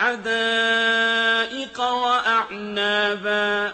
حَدَائِقَ وَأَعْنَابًا